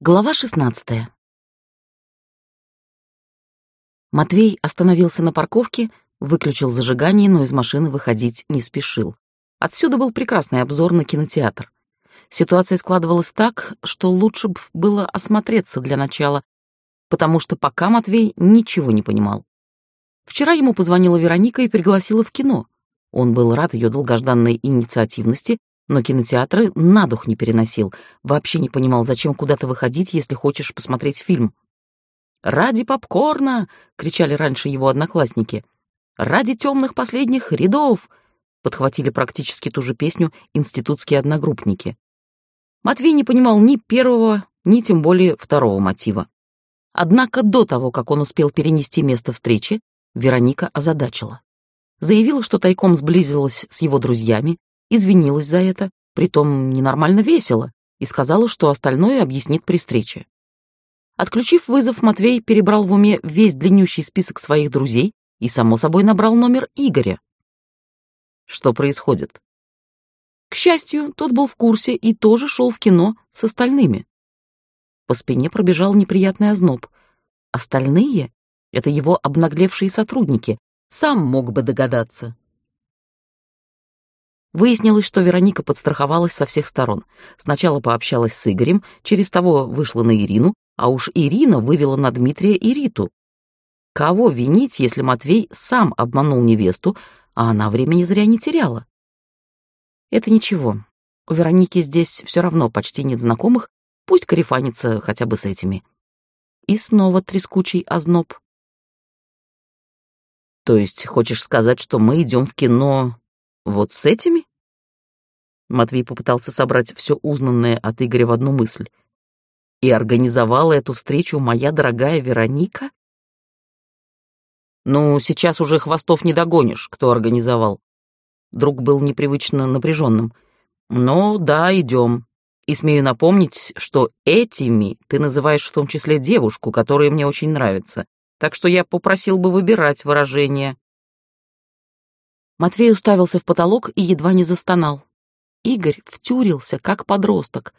Глава 16. Матвей остановился на парковке, выключил зажигание, но из машины выходить не спешил. Отсюда был прекрасный обзор на кинотеатр. Ситуация складывалась так, что лучше бы было осмотреться для начала, потому что пока Матвей ничего не понимал. Вчера ему позвонила Вероника и пригласила в кино. Он был рад ее долгожданной инициативности, но кинотеатры на дух не переносил, вообще не понимал, зачем куда-то выходить, если хочешь посмотреть фильм. «Ради попкорна!» — кричали раньше его одноклассники. «Ради темных последних рядов!» — подхватили практически ту же песню институтские одногруппники. Матвей не понимал ни первого, ни тем более второго мотива. Однако до того, как он успел перенести место встречи, Вероника озадачила. Заявила, что тайком сблизилась с его друзьями, извинилась за это, притом ненормально весело, и сказала, что остальное объяснит при встрече. Отключив вызов, Матвей перебрал в уме весь длиннющий список своих друзей и, само собой, набрал номер Игоря. Что происходит? К счастью, тот был в курсе и тоже шел в кино с остальными. По спине пробежал неприятный озноб. Остальные — это его обнаглевшие сотрудники. Сам мог бы догадаться. Выяснилось, что Вероника подстраховалась со всех сторон. Сначала пообщалась с Игорем, через того вышла на Ирину, а уж Ирина вывела на Дмитрия и Риту. Кого винить, если Матвей сам обманул невесту, а она времени зря не теряла? Это ничего. У Вероники здесь все равно почти нет знакомых, пусть корефанится хотя бы с этими. И снова трескучий озноб. То есть хочешь сказать, что мы идем в кино вот с этими? Матвей попытался собрать все узнанное от Игоря в одну мысль. И организовала эту встречу моя дорогая Вероника? Ну, сейчас уже хвостов не догонишь, кто организовал. Друг был непривычно напряженным. Но да, идем. И смею напомнить, что этими ты называешь в том числе девушку, которая мне очень нравится. Так что я попросил бы выбирать выражение. Матвей уставился в потолок и едва не застонал. Игорь втюрился, как подросток.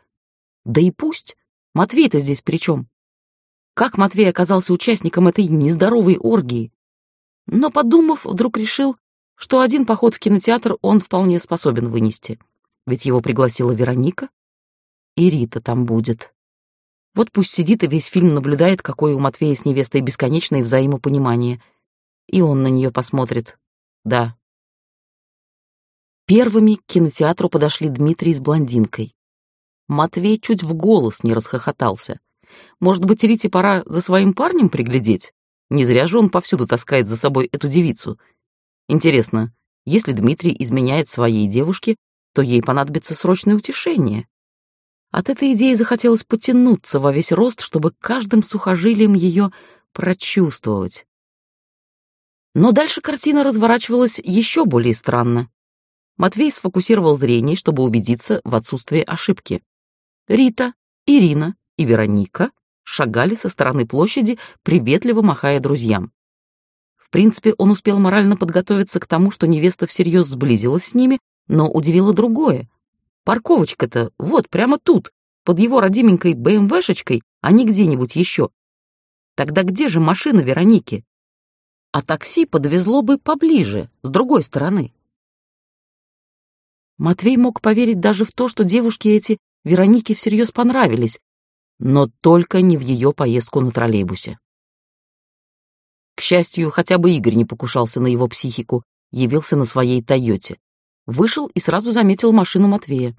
Да и пусть. Матвей-то здесь при чем? Как Матвей оказался участником этой нездоровой оргии? Но, подумав, вдруг решил, что один поход в кинотеатр он вполне способен вынести. Ведь его пригласила Вероника, и Рита там будет. Вот пусть сидит и весь фильм наблюдает, какое у Матвея с невестой бесконечное взаимопонимание. И он на нее посмотрит. Да, Первыми к кинотеатру подошли Дмитрий с блондинкой. Матвей чуть в голос не расхохотался. Может быть, Рите пора за своим парнем приглядеть? Не зря же он повсюду таскает за собой эту девицу. Интересно, если Дмитрий изменяет своей девушке, то ей понадобится срочное утешение. От этой идеи захотелось потянуться во весь рост, чтобы каждым сухожилием ее прочувствовать. Но дальше картина разворачивалась еще более странно. Матвей сфокусировал зрение, чтобы убедиться в отсутствии ошибки. Рита, Ирина и Вероника шагали со стороны площади, приветливо махая друзьям. В принципе, он успел морально подготовиться к тому, что невеста всерьез сблизилась с ними, но удивило другое. Парковочка-то вот прямо тут, под его родименькой БМВшечкой, а не где-нибудь еще. Тогда где же машина Вероники? А такси подвезло бы поближе, с другой стороны. Матвей мог поверить даже в то, что девушки эти Веронике всерьез понравились, но только не в ее поездку на троллейбусе. К счастью, хотя бы Игорь не покушался на его психику, явился на своей «Тойоте». Вышел и сразу заметил машину Матвея.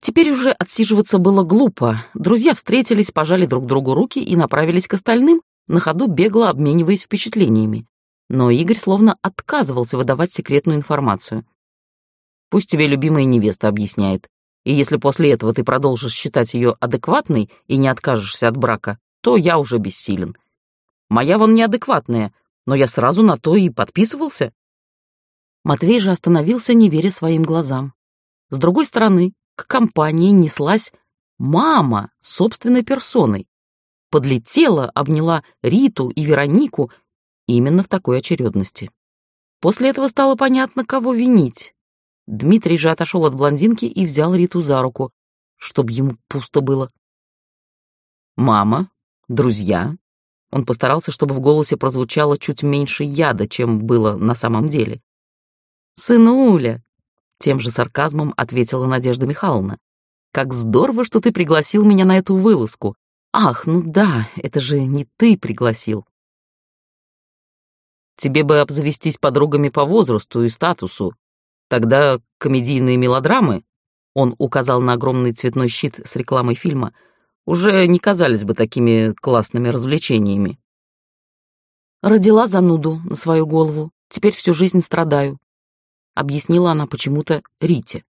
Теперь уже отсиживаться было глупо. Друзья встретились, пожали друг другу руки и направились к остальным, на ходу бегло обмениваясь впечатлениями. Но Игорь словно отказывался выдавать секретную информацию. Пусть тебе любимая невеста объясняет. И если после этого ты продолжишь считать ее адекватной и не откажешься от брака, то я уже бессилен. Моя вон неадекватная, но я сразу на то и подписывался. Матвей же остановился, не веря своим глазам. С другой стороны, к компании неслась мама собственной персоной. Подлетела, обняла Риту и Веронику именно в такой очередности. После этого стало понятно, кого винить. Дмитрий же отошел от блондинки и взял Риту за руку, чтобы ему пусто было. Мама, друзья. Он постарался, чтобы в голосе прозвучало чуть меньше яда, чем было на самом деле. «Сынуля!» — тем же сарказмом ответила Надежда Михайловна. «Как здорово, что ты пригласил меня на эту вылазку. Ах, ну да, это же не ты пригласил». «Тебе бы обзавестись подругами по возрасту и статусу. Тогда комедийные мелодрамы он указал на огромный цветной щит с рекламой фильма, уже не казались бы такими классными развлечениями. Родила зануду на свою голову, теперь всю жизнь страдаю, объяснила она почему-то Рите.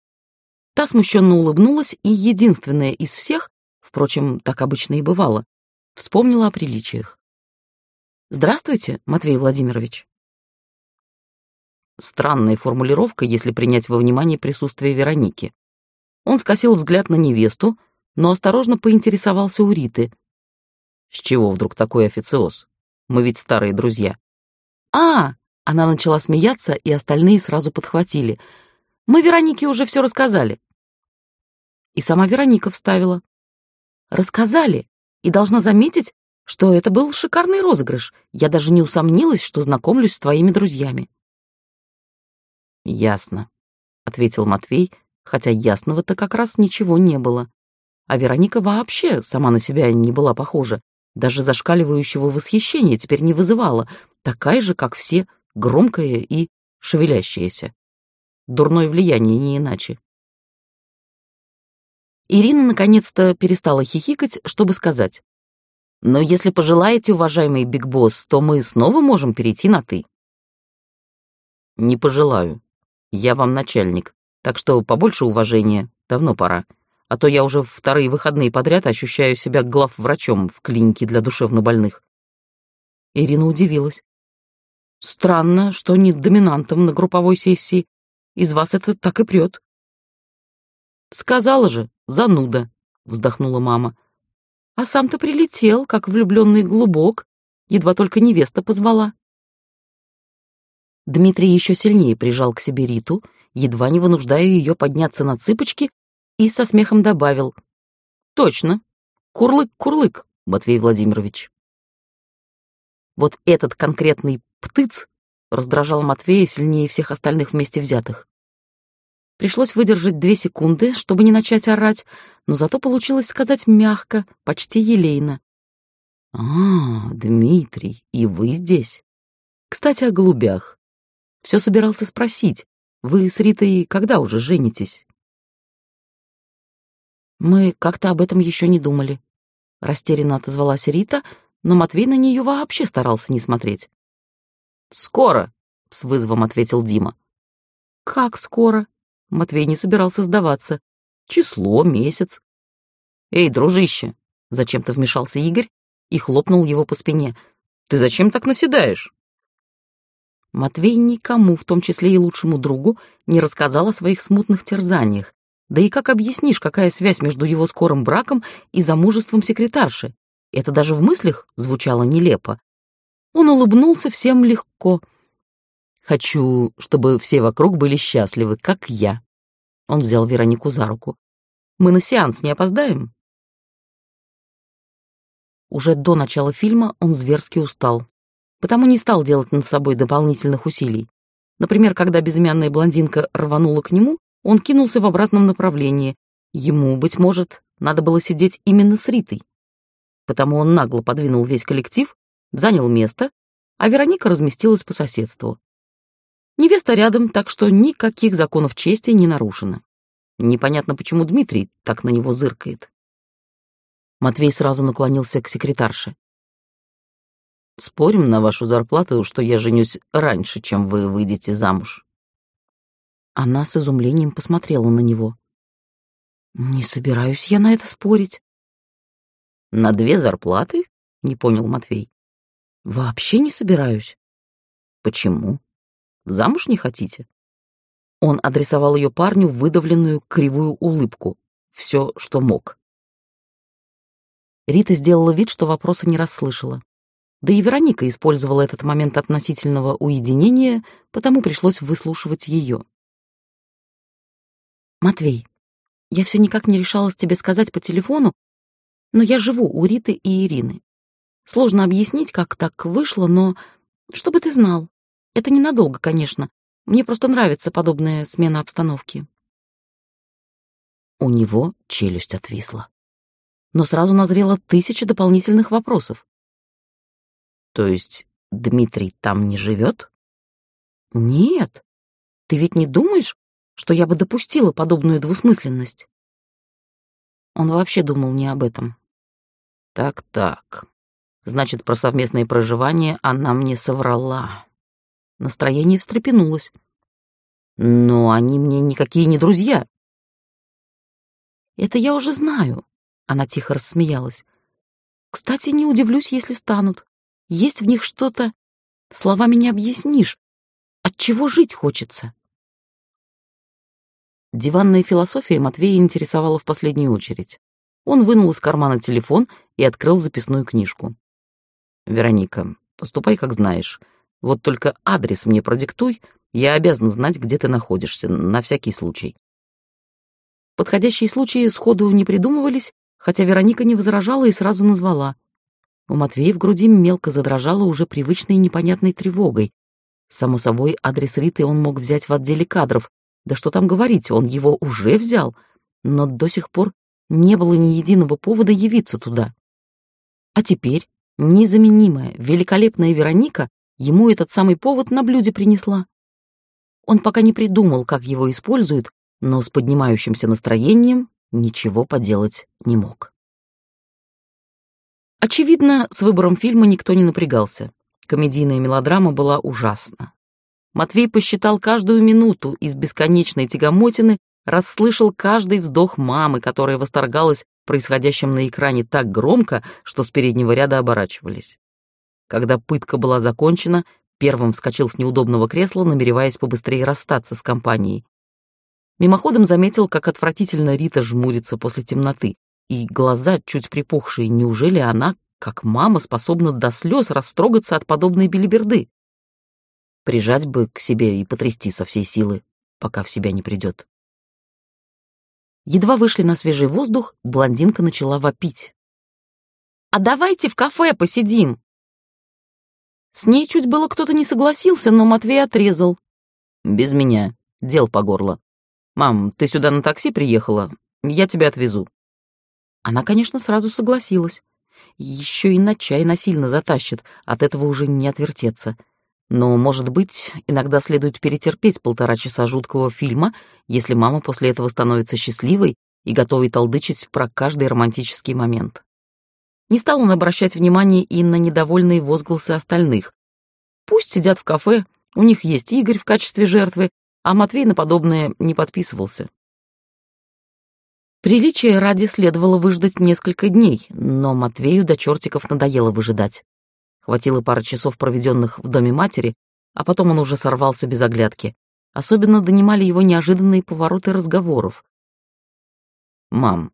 Та смущенно улыбнулась и единственная из всех, впрочем, так обычно и бывало, вспомнила о приличиях. «Здравствуйте, Матвей Владимирович». Странная формулировка, если принять во внимание присутствие Вероники. Он скосил взгляд на невесту, но осторожно поинтересовался у Риты. «С чего вдруг такой официоз? Мы ведь старые друзья». «А!» — она начала смеяться, и остальные сразу подхватили. «Мы Веронике уже все рассказали». И сама Вероника вставила. «Рассказали, и должна заметить, что это был шикарный розыгрыш. Я даже не усомнилась, что знакомлюсь с твоими друзьями». «Ясно», — ответил Матвей, хотя ясного-то как раз ничего не было. А Вероника вообще сама на себя не была похожа, даже зашкаливающего восхищения теперь не вызывала, такая же, как все, громкая и шевелящаяся. Дурное влияние не иначе. Ирина наконец-то перестала хихикать, чтобы сказать. «Но если пожелаете, уважаемый Биг Босс, то мы снова можем перейти на «ты». «Не пожелаю. Я вам начальник. Так что побольше уважения, давно пора. А то я уже вторые выходные подряд ощущаю себя главврачом в клинике для душевнобольных. Ирина удивилась. Странно, что не доминантом на групповой сессии. Из вас это так и прет. Сказала же, зануда, вздохнула мама. А сам-то прилетел, как влюбленный глубок, едва только невеста позвала. Дмитрий еще сильнее прижал к себе Риту, едва не вынуждая ее подняться на цыпочки, и со смехом добавил. «Точно. Курлык-курлык, Матвей Владимирович». Вот этот конкретный птыц раздражал Матвея сильнее всех остальных вместе взятых. Пришлось выдержать две секунды, чтобы не начать орать, но зато получилось сказать мягко, почти елейно. «А, Дмитрий, и вы здесь? Кстати, о голубях. Все собирался спросить. Вы с Ритой когда уже женитесь? Мы как-то об этом еще не думали. Растерянно отозвалась Рита, но Матвей на нее вообще старался не смотреть. «Скоро», — с вызовом ответил Дима. «Как скоро?» Матвей не собирался сдаваться. «Число, месяц». «Эй, дружище!» — зачем-то вмешался Игорь и хлопнул его по спине. «Ты зачем так наседаешь?» Матвей никому, в том числе и лучшему другу, не рассказал о своих смутных терзаниях. Да и как объяснишь, какая связь между его скорым браком и замужеством секретарши? Это даже в мыслях звучало нелепо. Он улыбнулся всем легко. «Хочу, чтобы все вокруг были счастливы, как я». Он взял Веронику за руку. «Мы на сеанс не опоздаем?» Уже до начала фильма он зверски устал потому не стал делать над собой дополнительных усилий. Например, когда безымянная блондинка рванула к нему, он кинулся в обратном направлении. Ему, быть может, надо было сидеть именно с Ритой. Потому он нагло подвинул весь коллектив, занял место, а Вероника разместилась по соседству. Невеста рядом, так что никаких законов чести не нарушено. Непонятно, почему Дмитрий так на него зыркает. Матвей сразу наклонился к секретарше. Спорим на вашу зарплату, что я женюсь раньше, чем вы выйдете замуж». Она с изумлением посмотрела на него. «Не собираюсь я на это спорить». «На две зарплаты?» — не понял Матвей. «Вообще не собираюсь». «Почему? Замуж не хотите?» Он адресовал ее парню выдавленную кривую улыбку. Все, что мог. Рита сделала вид, что вопроса не расслышала. Да и Вероника использовала этот момент относительного уединения, потому пришлось выслушивать ее. «Матвей, я все никак не решалась тебе сказать по телефону, Но я живу у Риты и Ирины. Сложно объяснить, как так вышло, но чтобы ты знал. Это ненадолго, конечно. Мне просто нравится подобная смена обстановки. У него челюсть отвисла. Но сразу назрело тысяча дополнительных вопросов. То есть Дмитрий там не живет? Нет. Ты ведь не думаешь, что я бы допустила подобную двусмысленность? Он вообще думал не об этом. Так-так. Значит, про совместное проживание она мне соврала. Настроение встрепенулось. Но они мне никакие не друзья. Это я уже знаю. Она тихо рассмеялась. Кстати, не удивлюсь, если станут. Есть в них что-то, словами не объяснишь. От чего жить хочется? Диванная философия Матвея интересовала в последнюю очередь. Он вынул из кармана телефон и открыл записную книжку. «Вероника, поступай, как знаешь. Вот только адрес мне продиктуй, я обязан знать, где ты находишься, на всякий случай». Подходящие случаи сходу не придумывались, хотя Вероника не возражала и сразу назвала. У Матвея в груди мелко задрожала уже привычной непонятной тревогой. Само собой, адрес Риты он мог взять в отделе кадров, да что там говорить, он его уже взял, но до сих пор не было ни единого повода явиться туда. А теперь незаменимая, великолепная Вероника ему этот самый повод на блюде принесла. Он пока не придумал, как его используют, но с поднимающимся настроением ничего поделать не мог. Очевидно, с выбором фильма никто не напрягался. Комедийная мелодрама была ужасна. Матвей посчитал каждую минуту из бесконечной тягомотины, расслышал каждый вздох мамы, которая восторгалась происходящим на экране так громко, что с переднего ряда оборачивались. Когда пытка была закончена, первым вскочил с неудобного кресла, намереваясь побыстрее расстаться с компанией. Мимоходом заметил, как отвратительно Рита жмурится после темноты, и глаза чуть припухшие. Неужели она, как мама, способна до слез растрогаться от подобной белиберды? Прижать бы к себе и потрясти со всей силы, пока в себя не придет. Едва вышли на свежий воздух, блондинка начала вопить. «А давайте в кафе посидим!» С ней чуть было кто-то не согласился, но Матвей отрезал. «Без меня. Дел по горло. Мам, ты сюда на такси приехала? Я тебя отвезу». Она, конечно, сразу согласилась. Еще и на чай насильно затащит, от этого уже не отвертеться. Но, может быть, иногда следует перетерпеть полтора часа жуткого фильма, если мама после этого становится счастливой и готовой толдычить про каждый романтический момент. Не стал он обращать внимание и на недовольные возгласы остальных. Пусть сидят в кафе, у них есть Игорь в качестве жертвы, а Матвей на подобное не подписывался. Приличие ради следовало выждать несколько дней, но Матвею до чертиков надоело выжидать. Хватило пары часов, проведенных в доме матери, а потом он уже сорвался без оглядки. Особенно донимали его неожиданные повороты разговоров. «Мам,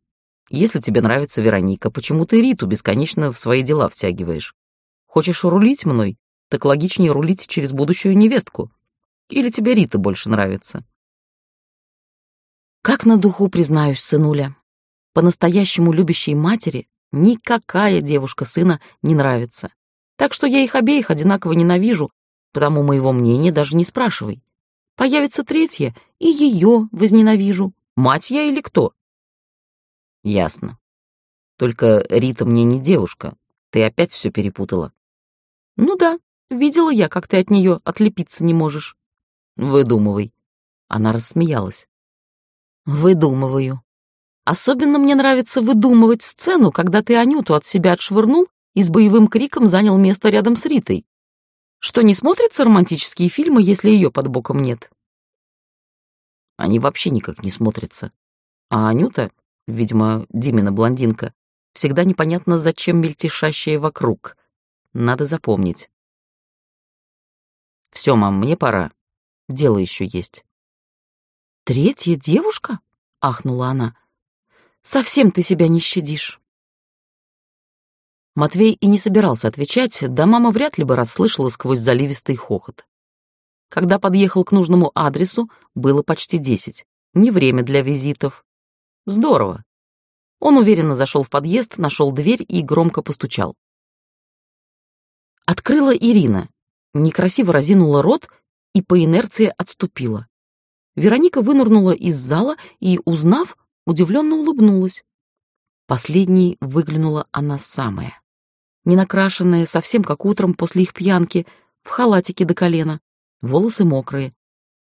если тебе нравится Вероника, почему ты Риту бесконечно в свои дела втягиваешь? Хочешь рулить мной? Так логичнее рулить через будущую невестку. Или тебе Рита больше нравится?» Как на духу признаюсь, сынуля, по-настоящему любящей матери никакая девушка сына не нравится. Так что я их обеих одинаково ненавижу, потому моего мнения даже не спрашивай. Появится третья, и ее возненавижу. Мать я или кто? Ясно. Только Рита мне не девушка. Ты опять все перепутала. Ну да, видела я, как ты от нее отлепиться не можешь. Выдумывай. Она рассмеялась. Выдумываю. Особенно мне нравится выдумывать сцену, когда ты Анюту от себя отшвырнул и с боевым криком занял место рядом с Ритой. Что не смотрятся романтические фильмы, если ее под боком нет? Они вообще никак не смотрятся. А Анюта, видимо, Димина блондинка, всегда непонятно зачем мельтешащая вокруг. Надо запомнить. Все, мам, мне пора. Дело еще есть. Третья девушка? Ахнула она. Совсем ты себя не щадишь. Матвей и не собирался отвечать, да мама вряд ли бы расслышала сквозь заливистый хохот. Когда подъехал к нужному адресу, было почти десять. Не время для визитов. Здорово. Он уверенно зашел в подъезд, нашел дверь и громко постучал. Открыла Ирина, некрасиво разинула рот и по инерции отступила. Вероника вынырнула из зала и, узнав, удивленно улыбнулась. Последней выглянула она самая. Ненакрашенная, совсем как утром после их пьянки, в халатике до колена, волосы мокрые.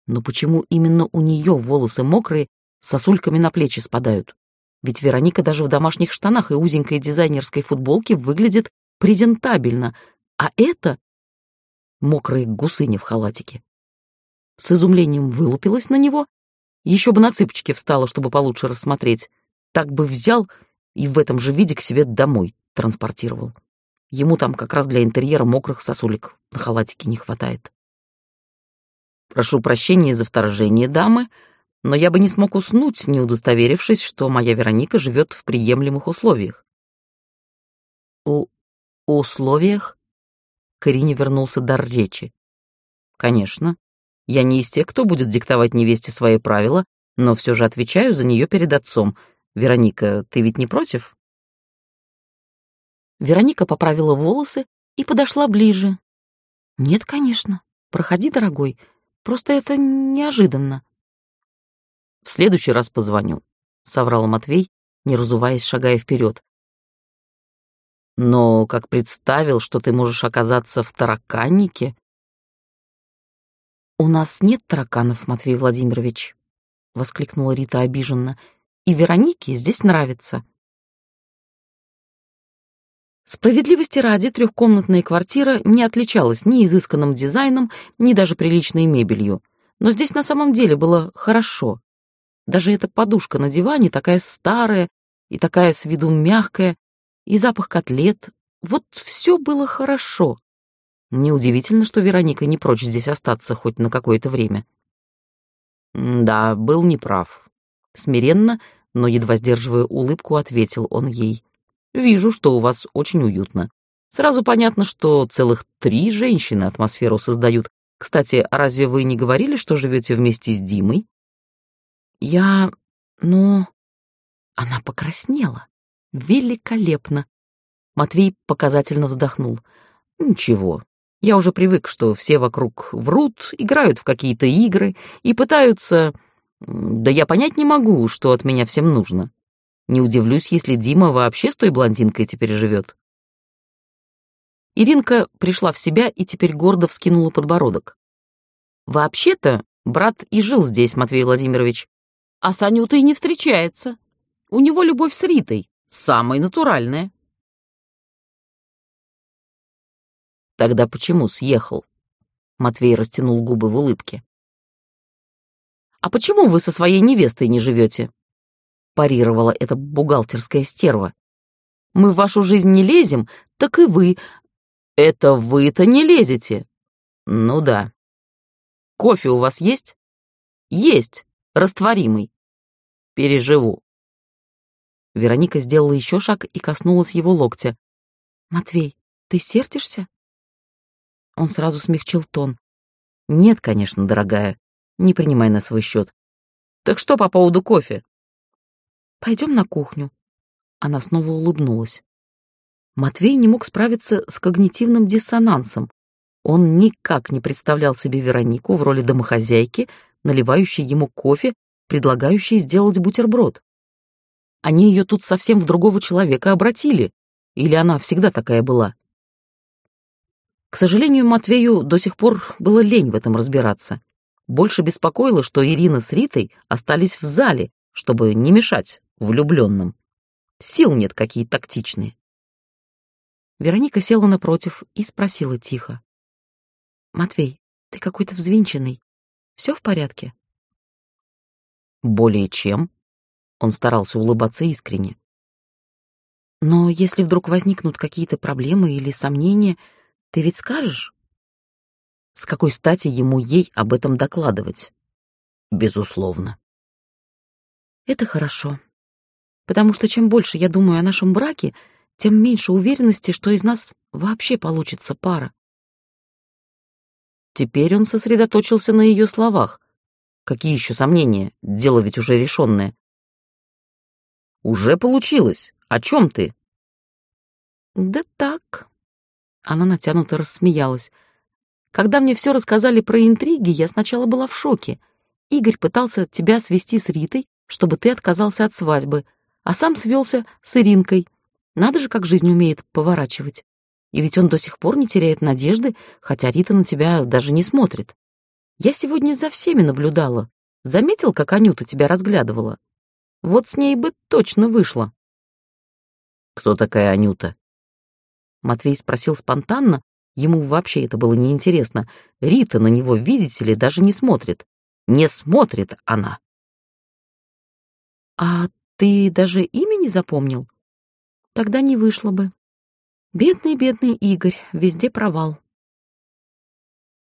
Но почему именно у нее волосы мокрые, сосульками на плечи спадают? Ведь Вероника даже в домашних штанах и узенькой дизайнерской футболке выглядит презентабельно, а это мокрые гусыни в халатике. С изумлением вылупилась на него, еще бы на цыпочки встала, чтобы получше рассмотреть. Так бы взял и в этом же виде к себе домой транспортировал. Ему там как раз для интерьера мокрых сосулек на халатике не хватает. Прошу прощения за вторжение, дамы, но я бы не смог уснуть, не удостоверившись, что моя Вероника живет в приемлемых условиях. У условиях? Карине вернулся дар речи. Конечно. Я не из тех, кто будет диктовать невесте свои правила, но все же отвечаю за нее перед отцом — Вероника, ты ведь не против? Вероника поправила волосы и подошла ближе. Нет, конечно. Проходи, дорогой. Просто это неожиданно. В следующий раз позвоню, соврал Матвей, не разуваясь, шагая вперед. Но как представил, что ты можешь оказаться в тараканнике... «У нас нет тараканов, Матвей Владимирович», — воскликнула Рита обиженно и Веронике здесь нравится. Справедливости ради, трехкомнатная квартира не отличалась ни изысканным дизайном, ни даже приличной мебелью. Но здесь на самом деле было хорошо. Даже эта подушка на диване такая старая и такая с виду мягкая, и запах котлет. Вот все было хорошо. Неудивительно, что Вероника не прочь здесь остаться хоть на какое-то время. Да, был неправ. Смиренно, но едва сдерживая улыбку, ответил он ей. «Вижу, что у вас очень уютно. Сразу понятно, что целых три женщины атмосферу создают. Кстати, разве вы не говорили, что живете вместе с Димой?» «Я... ну...» Она покраснела. Великолепно. Матвей показательно вздохнул. «Ничего, я уже привык, что все вокруг врут, играют в какие-то игры и пытаются да я понять не могу, что от меня всем нужно. Не удивлюсь, если Дима вообще с той блондинкой теперь живет. Иринка пришла в себя и теперь гордо вскинула подбородок. Вообще-то, брат и жил здесь, Матвей Владимирович, а с Анютой не встречается. У него любовь с Ритой, самая натуральная. Тогда почему съехал? Матвей растянул губы в улыбке. «А почему вы со своей невестой не живете?» парировала эта бухгалтерская стерва. «Мы в вашу жизнь не лезем, так и вы. Это вы-то не лезете». «Ну да». «Кофе у вас есть?» «Есть, растворимый». «Переживу». Вероника сделала еще шаг и коснулась его локтя. «Матвей, ты сердишься?» Он сразу смягчил тон. «Нет, конечно, дорогая. Не принимай на свой счет. Так что по поводу кофе? Пойдем на кухню. Она снова улыбнулась. Матвей не мог справиться с когнитивным диссонансом. Он никак не представлял себе Веронику в роли домохозяйки, наливающей ему кофе, предлагающей сделать бутерброд. Они ее тут совсем в другого человека обратили. Или она всегда такая была? К сожалению, Матвею до сих пор было лень в этом разбираться. Больше беспокоило, что Ирина с Ритой остались в зале, чтобы не мешать влюбленным. Сил нет, какие тактичные. Вероника села напротив и спросила тихо. «Матвей, ты какой-то взвинченный. Все в порядке?» «Более чем». Он старался улыбаться искренне. «Но если вдруг возникнут какие-то проблемы или сомнения, ты ведь скажешь?» С какой стати ему ей об этом докладывать? Безусловно. Это хорошо. Потому что чем больше я думаю о нашем браке, тем меньше уверенности, что из нас вообще получится пара. Теперь он сосредоточился на ее словах. Какие еще сомнения? Дело ведь уже решенное. Уже получилось. О чем ты? Да так. Она натянуто рассмеялась. Когда мне все рассказали про интриги, я сначала была в шоке. Игорь пытался тебя свести с Ритой, чтобы ты отказался от свадьбы, а сам свелся с Иринкой. Надо же, как жизнь умеет поворачивать. И ведь он до сих пор не теряет надежды, хотя Рита на тебя даже не смотрит. Я сегодня за всеми наблюдала. Заметил, как Анюта тебя разглядывала? Вот с ней бы точно вышло. Кто такая Анюта? Матвей спросил спонтанно, ему вообще это было неинтересно. Рита на него, видите ли, даже не смотрит. Не смотрит она. А ты даже имя не запомнил? Тогда не вышло бы. Бедный, бедный Игорь, везде провал.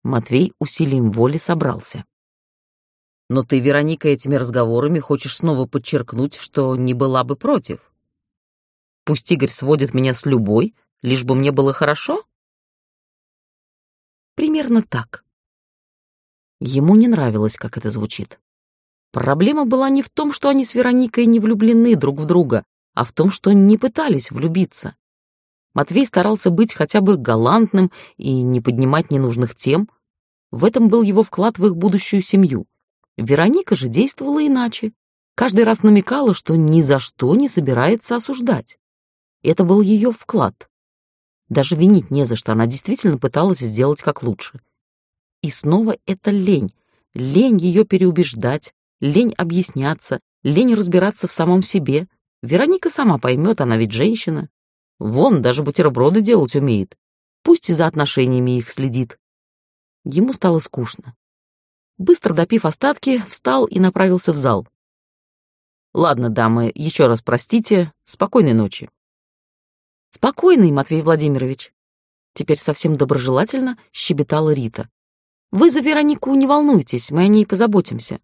Матвей усилием воли собрался. Но ты, Вероника, этими разговорами хочешь снова подчеркнуть, что не была бы против. Пусть Игорь сводит меня с любой, лишь бы мне было хорошо? Примерно так. Ему не нравилось, как это звучит. Проблема была не в том, что они с Вероникой не влюблены друг в друга, а в том, что не пытались влюбиться. Матвей старался быть хотя бы галантным и не поднимать ненужных тем. В этом был его вклад в их будущую семью. Вероника же действовала иначе. Каждый раз намекала, что ни за что не собирается осуждать. Это был ее вклад. Даже винить не за что, она действительно пыталась сделать как лучше. И снова это лень. Лень ее переубеждать, лень объясняться, лень разбираться в самом себе. Вероника сама поймет, она ведь женщина. Вон, даже бутерброды делать умеет. Пусть и за отношениями их следит. Ему стало скучно. Быстро допив остатки, встал и направился в зал. «Ладно, дамы, еще раз простите. Спокойной ночи». «Спокойной, Матвей Владимирович». Теперь совсем доброжелательно щебетала Рита. «Вы за Веронику не волнуйтесь, мы о ней позаботимся».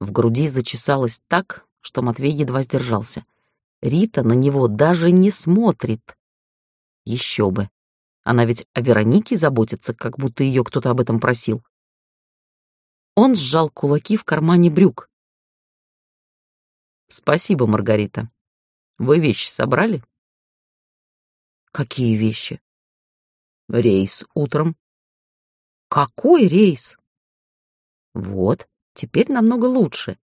В груди зачесалось так, что Матвей едва сдержался. Рита на него даже не смотрит. Еще бы. Она ведь о Веронике заботится, как будто ее кто-то об этом просил. Он сжал кулаки в кармане брюк. «Спасибо, Маргарита. Вы вещи собрали?» «Какие вещи?» «Рейс утром». «Какой рейс?» «Вот, теперь намного лучше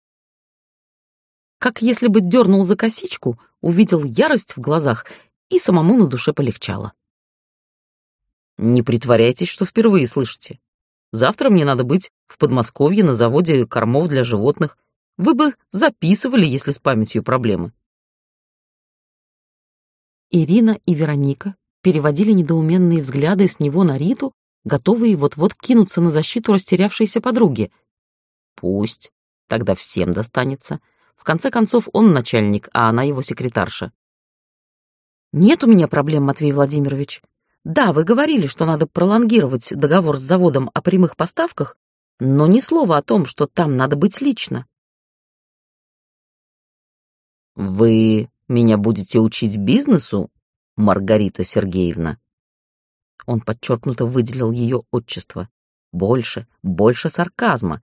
как если бы дернул за косичку, увидел ярость в глазах и самому на душе полегчало. «Не притворяйтесь, что впервые слышите. Завтра мне надо быть в Подмосковье на заводе кормов для животных. Вы бы записывали, если с памятью проблемы». Ирина и Вероника переводили недоуменные взгляды с него на Риту, готовые вот-вот кинуться на защиту растерявшейся подруги. «Пусть, тогда всем достанется», в конце концов, он начальник, а она его секретарша. «Нет у меня проблем, Матвей Владимирович. Да, вы говорили, что надо пролонгировать договор с заводом о прямых поставках, но ни слова о том, что там надо быть лично». «Вы меня будете учить бизнесу, Маргарита Сергеевна?» Он подчеркнуто выделил ее отчество. Больше, больше сарказма.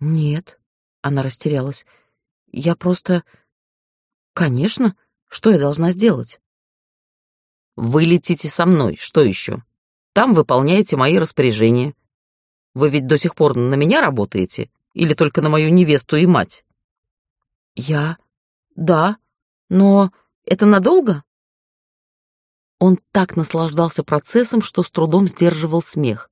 «Нет», она растерялась. Я просто... Конечно, что я должна сделать? Вы летите со мной, что еще? Там выполняете мои распоряжения. Вы ведь до сих пор на меня работаете? Или только на мою невесту и мать? Я... Да, но это надолго? Он так наслаждался процессом, что с трудом сдерживал смех.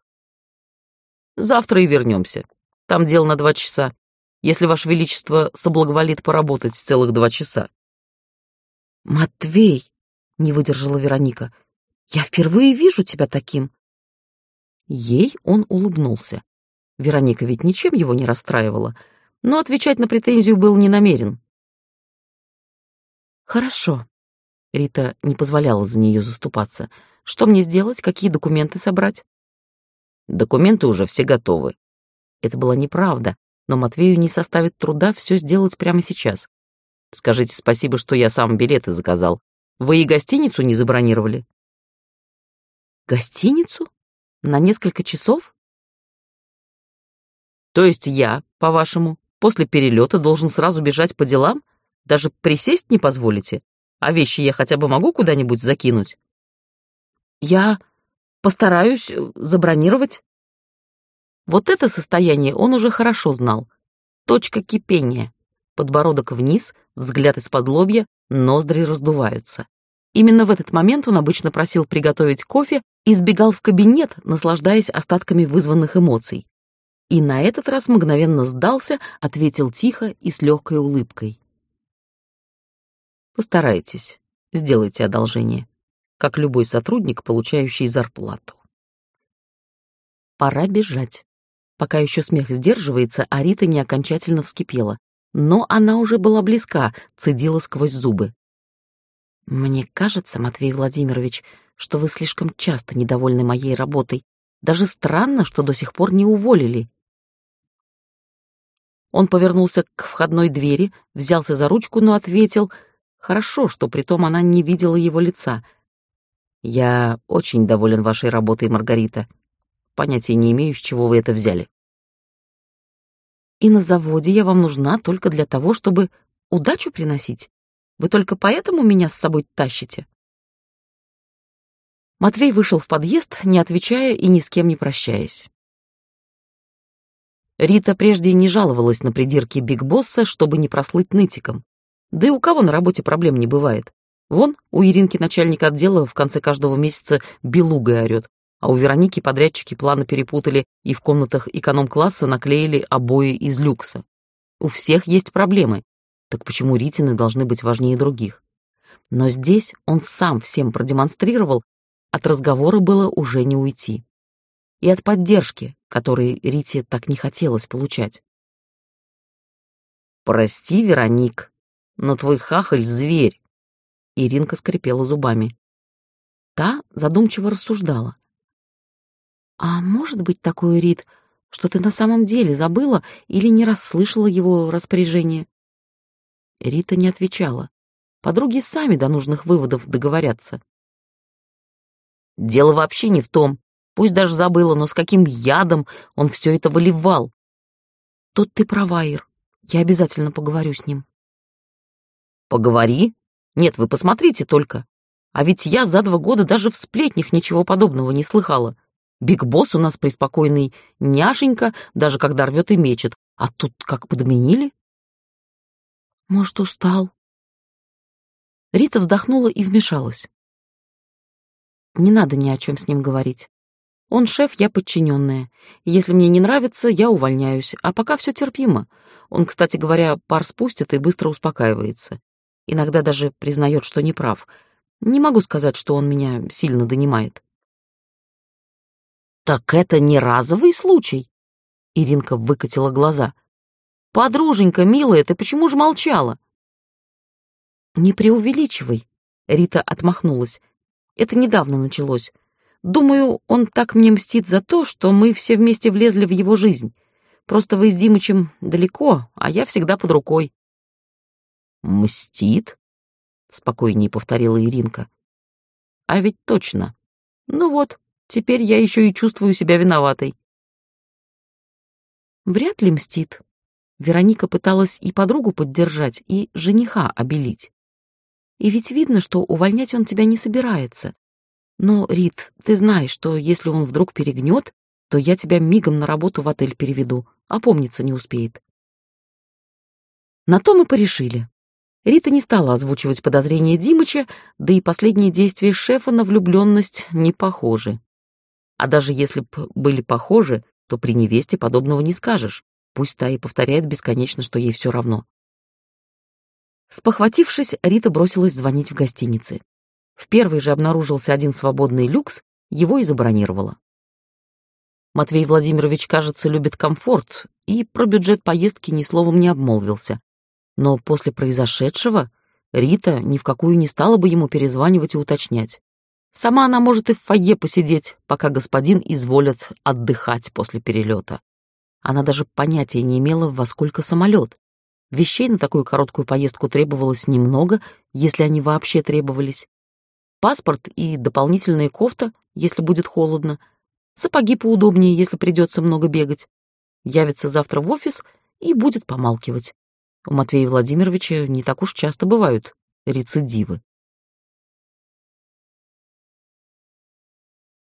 Завтра и вернемся. Там дело на два часа если Ваше Величество соблаговолит поработать целых два часа. «Матвей!» — не выдержала Вероника. «Я впервые вижу тебя таким». Ей он улыбнулся. Вероника ведь ничем его не расстраивала, но отвечать на претензию был не намерен. «Хорошо». Рита не позволяла за нее заступаться. «Что мне сделать? Какие документы собрать?» «Документы уже все готовы». Это была неправда но Матвею не составит труда все сделать прямо сейчас. Скажите спасибо, что я сам билеты заказал. Вы и гостиницу не забронировали? Гостиницу? На несколько часов? То есть я, по-вашему, после перелета должен сразу бежать по делам? Даже присесть не позволите? А вещи я хотя бы могу куда-нибудь закинуть? Я постараюсь э, забронировать. Вот это состояние он уже хорошо знал. Точка кипения. Подбородок вниз, взгляд из-под лобья, ноздри раздуваются. Именно в этот момент он обычно просил приготовить кофе и сбегал в кабинет, наслаждаясь остатками вызванных эмоций. И на этот раз мгновенно сдался, ответил тихо и с легкой улыбкой. Постарайтесь, сделайте одолжение, как любой сотрудник, получающий зарплату. Пора бежать. Пока еще смех сдерживается, а Рита не окончательно вскипела. Но она уже была близка, цедила сквозь зубы. «Мне кажется, Матвей Владимирович, что вы слишком часто недовольны моей работой. Даже странно, что до сих пор не уволили». Он повернулся к входной двери, взялся за ручку, но ответил — Хорошо, что притом она не видела его лица. «Я очень доволен вашей работой, Маргарита. Понятия не имею, с чего вы это взяли». «И на заводе я вам нужна только для того, чтобы удачу приносить? Вы только поэтому меня с собой тащите?» Матвей вышел в подъезд, не отвечая и ни с кем не прощаясь. Рита прежде не жаловалась на придирки Биг Босса, чтобы не прослыть нытиком. Да и у кого на работе проблем не бывает. Вон, у Иринки начальник отдела в конце каждого месяца белугой орёт, а у Вероники подрядчики планы перепутали и в комнатах эконом-класса наклеили обои из люкса. У всех есть проблемы. Так почему Ритины должны быть важнее других? Но здесь он сам всем продемонстрировал, от разговора было уже не уйти. И от поддержки, которой Рите так не хотелось получать. «Прости, Вероник», но твой хахаль — зверь. Иринка скрипела зубами. Та задумчиво рассуждала. «А может быть такое, Рит, что ты на самом деле забыла или не расслышала его распоряжение?» Рита не отвечала. Подруги сами до нужных выводов договорятся. «Дело вообще не в том. Пусть даже забыла, но с каким ядом он все это выливал?» «Тут ты права, Ир. Я обязательно поговорю с ним». Поговори. Нет, вы посмотрите только. А ведь я за два года даже в сплетнях ничего подобного не слыхала. Биг Босс у нас преспокойный няшенька, даже когда рвет и мечет. А тут как подменили? Может, устал? Рита вздохнула и вмешалась. Не надо ни о чем с ним говорить. Он шеф, я подчиненная. Если мне не нравится, я увольняюсь. А пока все терпимо. Он, кстати говоря, пар спустит и быстро успокаивается. Иногда даже признает, что не прав. Не могу сказать, что он меня сильно донимает. «Так это не разовый случай?» Иринка выкатила глаза. «Подруженька, милая, ты почему же молчала?» «Не преувеличивай», — Рита отмахнулась. «Это недавно началось. Думаю, он так мне мстит за то, что мы все вместе влезли в его жизнь. Просто вы с Димычем далеко, а я всегда под рукой. «Мстит?» — спокойнее повторила Иринка. «А ведь точно. Ну вот, теперь я еще и чувствую себя виноватой». Вряд ли мстит. Вероника пыталась и подругу поддержать, и жениха обелить. И ведь видно, что увольнять он тебя не собирается. Но, Рит, ты знаешь, что если он вдруг перегнет, то я тебя мигом на работу в отель переведу, а помниться не успеет. На то мы порешили. Рита не стала озвучивать подозрения Димыча, да и последние действия шефа на влюбленность не похожи. А даже если б были похожи, то при невесте подобного не скажешь. Пусть та и повторяет бесконечно, что ей все равно. Спохватившись, Рита бросилась звонить в гостинице. В первой же обнаружился один свободный люкс, его и забронировала. Матвей Владимирович, кажется, любит комфорт, и про бюджет поездки ни словом не обмолвился, но после произошедшего Рита ни в какую не стала бы ему перезванивать и уточнять. Сама она может и в фойе посидеть, пока господин изволит отдыхать после перелета. Она даже понятия не имела, во сколько самолет. Вещей на такую короткую поездку требовалось немного, если они вообще требовались. Паспорт и дополнительная кофта, если будет холодно. Сапоги поудобнее, если придется много бегать. Явится завтра в офис и будет помалкивать. У Матвея Владимировича не так уж часто бывают рецидивы.